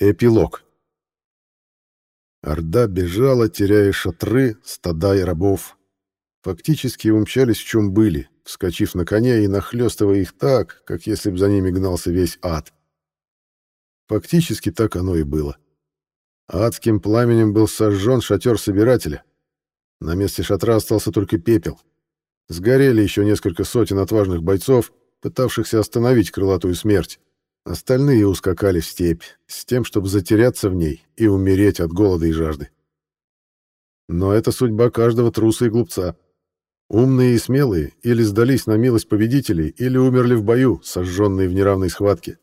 Эпилог. Орда бежала, теряя шатры, стада и рабов. Фактически умчались в чем были, вскочив на коня и нахлёстывая их так, как если бы за ними гнался весь ад. Фактически так оно и было. Адским пламенем был сожжен шатер собирателя. На месте шатра остался только пепел. Сгорели еще несколько сотен отважных бойцов, пытавшихся остановить крылатую смерть. Остальные ускакали в степь, с тем, чтобы затеряться в ней и умереть от голода и жажды. Но это судьба каждого труса и глупца. Умные и смелые или сдались на милость победителей, или умерли в бою, сожженные в неравной схватке.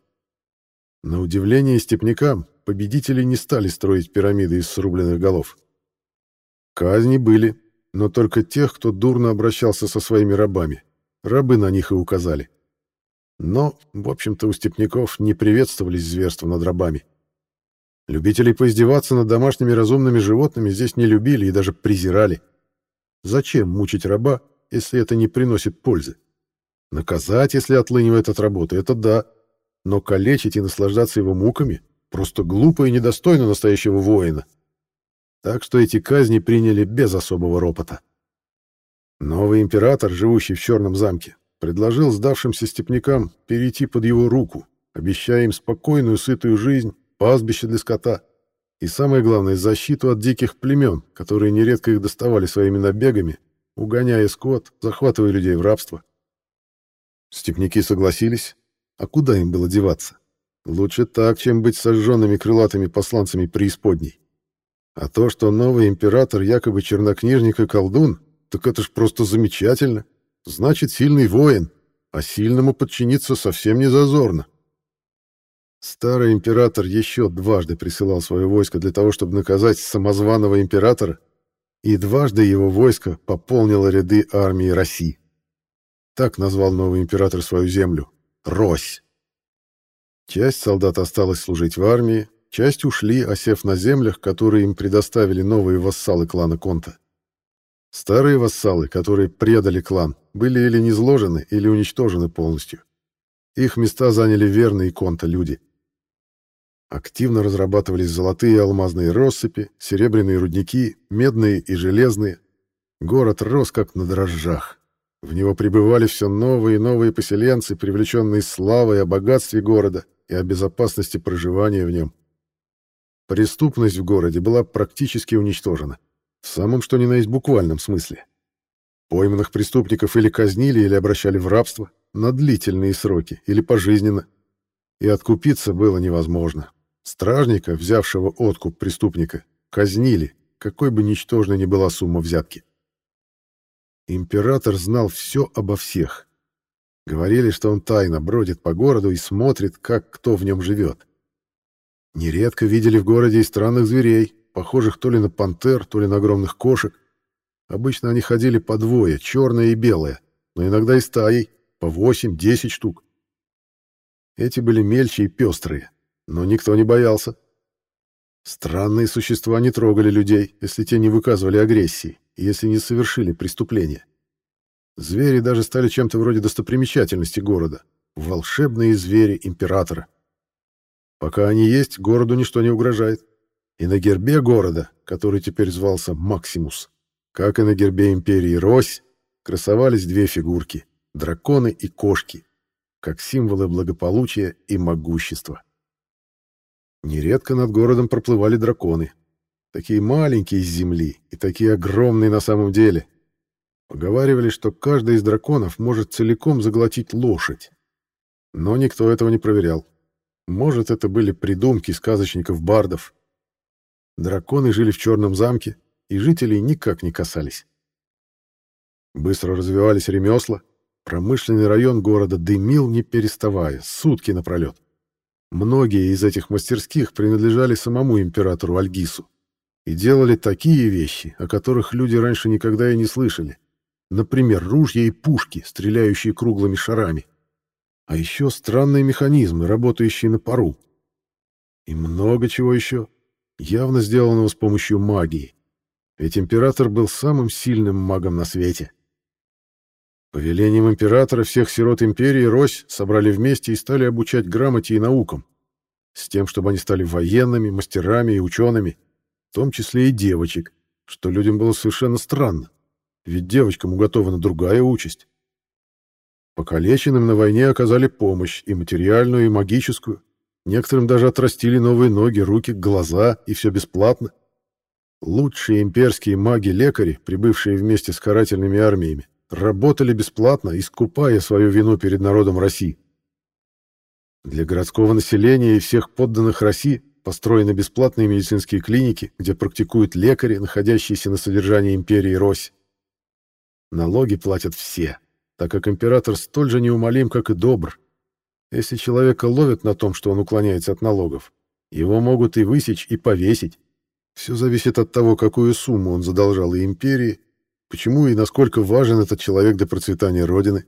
На удивление степнякам, победители не стали строить пирамиды из срубленных голов. Казни были, но только тех, кто дурно обращался со своими рабами. Рабы на них и указали. Но, в общем-то, у степняков не приветствовались зверства над рабами. Любителей поиздеваться над домашними разумными животными здесь не любили и даже презирали. Зачем мучить раба, если это не приносит пользы? Наказать, если отлынивает от работы, это да. Но калечить и наслаждаться его муками просто глупо и недостойно настоящего воина. Так что эти казни приняли без особого ропота. Новый император, живущий в Черном замке, предложил сдавшимся степнякам перейти под его руку, обещая им спокойную, сытую жизнь, пастбище для скота и, самое главное, защиту от диких племен, которые нередко их доставали своими набегами, угоняя скот, захватывая людей в рабство. Степняки согласились, а куда им было деваться? Лучше так, чем быть сожженными крылатыми посланцами преисподней. А то, что новый император якобы чернокнижник и колдун, так это ж просто замечательно значит сильный воин, а сильному подчиниться совсем не зазорно. Старый император еще дважды присылал свое войско для того, чтобы наказать самозваного императора, и дважды его войско пополнило ряды армии России. Так назвал новый император свою землю — Рось. Часть солдат осталась служить в армии, часть ушли, осев на землях, которые им предоставили новые вассалы клана Конта. Старые вассалы, которые предали клан, были или низложены, или уничтожены полностью. Их места заняли верные конта люди. Активно разрабатывались золотые и алмазные россыпи, серебряные рудники, медные и железные. Город рос как на дрожжах. В него прибывали все новые и новые поселенцы, привлеченные славой о богатстве города и о безопасности проживания в нем. Преступность в городе была практически уничтожена. В самом что ни на есть буквальном смысле. Пойманных преступников или казнили, или обращали в рабство на длительные сроки или пожизненно. И откупиться было невозможно. Стражника, взявшего откуп преступника, казнили, какой бы ничтожной ни была сумма взятки. Император знал все обо всех. Говорили, что он тайно бродит по городу и смотрит, как кто в нем живет. Нередко видели в городе и странных зверей, похожих то ли на пантер, то ли на огромных кошек. Обычно они ходили по двое, черное и белое, но иногда и стаей, по восемь-десять штук. Эти были мельче и пестрые, но никто не боялся. Странные существа не трогали людей, если те не выказывали агрессии, и если не совершили преступления. Звери даже стали чем-то вроде достопримечательности города. Волшебные звери императора. Пока они есть, городу ничто не угрожает. И на гербе города, который теперь звался Максимус, как и на гербе империи Рось, красовались две фигурки — драконы и кошки, как символы благополучия и могущества. Нередко над городом проплывали драконы, такие маленькие из земли и такие огромные на самом деле. Поговаривали, что каждый из драконов может целиком заглотить лошадь. Но никто этого не проверял. Может, это были придумки сказочников-бардов, Драконы жили в черном замке, и жителей никак не касались. Быстро развивались ремесла, промышленный район города дымил не переставая, сутки напролет. Многие из этих мастерских принадлежали самому императору Альгису и делали такие вещи, о которых люди раньше никогда и не слышали. Например, ружья и пушки, стреляющие круглыми шарами. А еще странные механизмы, работающие на пару. И много чего еще явно сделанного с помощью магии. Ведь император был самым сильным магом на свете. По велениям императора всех сирот империи Рось собрали вместе и стали обучать грамоте и наукам. с тем, чтобы они стали военными, мастерами и учеными, в том числе и девочек, что людям было совершенно странно, ведь девочкам уготована другая участь. Покалеченным на войне оказали помощь, и материальную, и магическую. Некоторым даже отрастили новые ноги, руки, глаза, и все бесплатно. Лучшие имперские маги-лекари, прибывшие вместе с карательными армиями, работали бесплатно, искупая свою вину перед народом России. Для городского населения и всех подданных России построены бесплатные медицинские клиники, где практикуют лекари, находящиеся на содержании империи Рось. Налоги платят все, так как император столь же неумолим, как и добр. Если человека ловят на том, что он уклоняется от налогов, его могут и высечь, и повесить. Все зависит от того, какую сумму он задолжал и империи, почему и насколько важен этот человек для процветания Родины.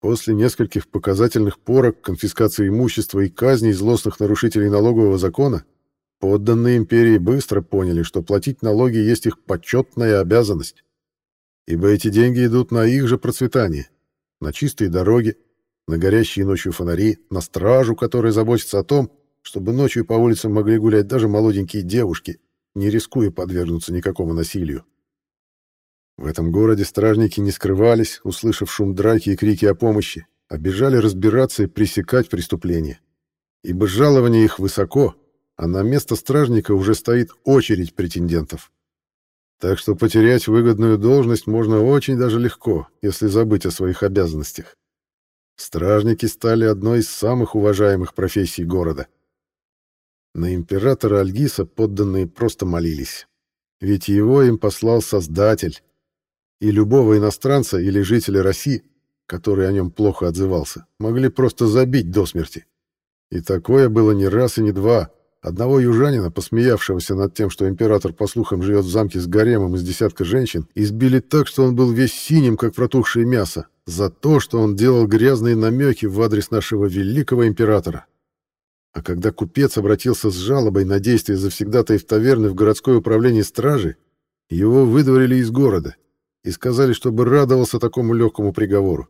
После нескольких показательных порок, конфискации имущества и казней злостных нарушителей налогового закона, подданные империи быстро поняли, что платить налоги есть их почетная обязанность. Ибо эти деньги идут на их же процветание, на чистые дороги, на горящие ночью фонари, на стражу, которая заботится о том, чтобы ночью по улицам могли гулять даже молоденькие девушки, не рискуя подвергнуться никакому насилию. В этом городе стражники не скрывались, услышав шум драки и крики о помощи, а бежали разбираться и пресекать преступления. Ибо жалование их высоко, а на место стражника уже стоит очередь претендентов. Так что потерять выгодную должность можно очень даже легко, если забыть о своих обязанностях. Стражники стали одной из самых уважаемых профессий города. На императора Альгиса подданные просто молились. Ведь его им послал Создатель. И любого иностранца или жителя России, который о нем плохо отзывался, могли просто забить до смерти. И такое было не раз и не два. Одного южанина, посмеявшегося над тем, что император, по слухам, живет в замке с гаремом из десятка женщин, избили так, что он был весь синим, как протухшее мясо, за то, что он делал грязные намеки в адрес нашего великого императора. А когда купец обратился с жалобой на действия завсегдатаев таверны в городское управление стражи, его выдворили из города и сказали, чтобы радовался такому легкому приговору.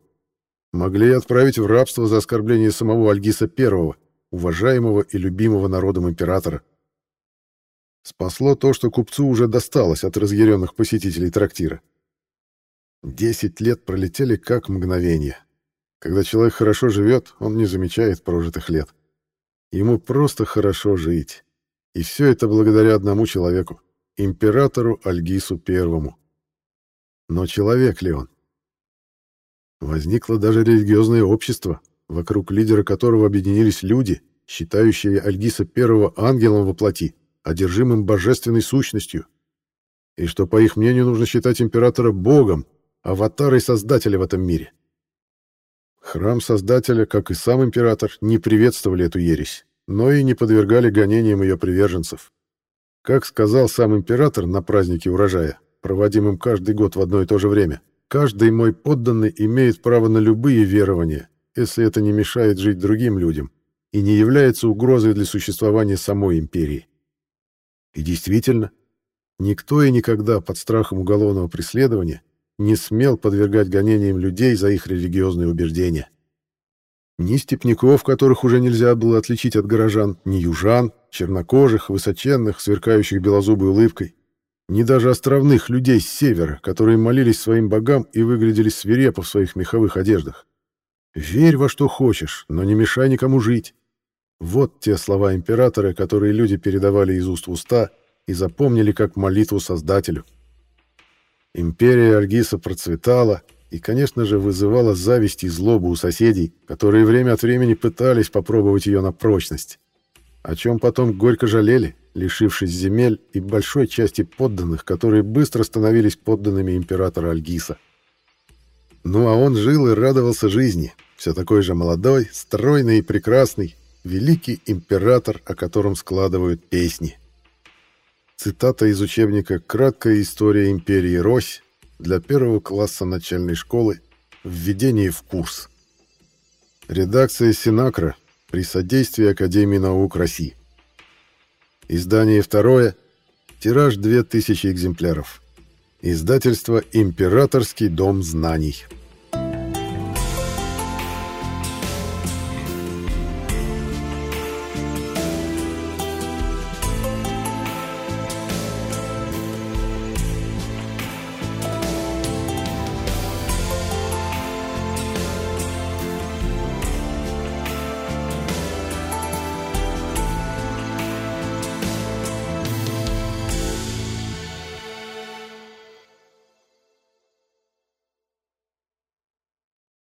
Могли отправить в рабство за оскорбление самого Альгиса I, уважаемого и любимого народом императора. Спасло то, что купцу уже досталось от разъяренных посетителей трактира. Десять лет пролетели как мгновение. Когда человек хорошо живет, он не замечает прожитых лет. Ему просто хорошо жить. И все это благодаря одному человеку, императору Альгису Первому. Но человек ли он? Возникло даже религиозное общество, вокруг лидера которого объединились люди, считающие Альгиса Первого ангелом во плоти, одержимым божественной сущностью, и что, по их мнению, нужно считать императора богом, аватарой создателя в этом мире. Храм Создателя, как и сам император, не приветствовали эту ересь, но и не подвергали гонениям ее приверженцев. Как сказал сам император на празднике урожая, проводимом каждый год в одно и то же время, каждый мой подданный имеет право на любые верования, если это не мешает жить другим людям и не является угрозой для существования самой империи. И действительно, никто и никогда под страхом уголовного преследования не смел подвергать гонениям людей за их религиозные убеждения. Ни степняков, которых уже нельзя было отличить от горожан, ни южан, чернокожих, высоченных, сверкающих белозубой улыбкой, ни даже островных людей с севера, которые молились своим богам и выглядели свирепо в своих меховых одеждах. «Верь во что хочешь, но не мешай никому жить». Вот те слова императора, которые люди передавали из уст в уста и запомнили как молитву Создателю. Империя Аргиса процветала и, конечно же, вызывала зависть и злобу у соседей, которые время от времени пытались попробовать ее на прочность, о чем потом горько жалели, лишившись земель и большой части подданных, которые быстро становились подданными императора Альгиса. Ну а он жил и радовался жизни, все такой же молодой, стройный и прекрасный, великий император, о котором складывают песни. Цитата из учебника «Краткая история империи Рось» для первого класса начальной школы «Введение в курс». Редакция Синакра при содействии Академии наук России. Издание второе. Тираж 2000 экземпляров. Издательство «Императорский дом знаний».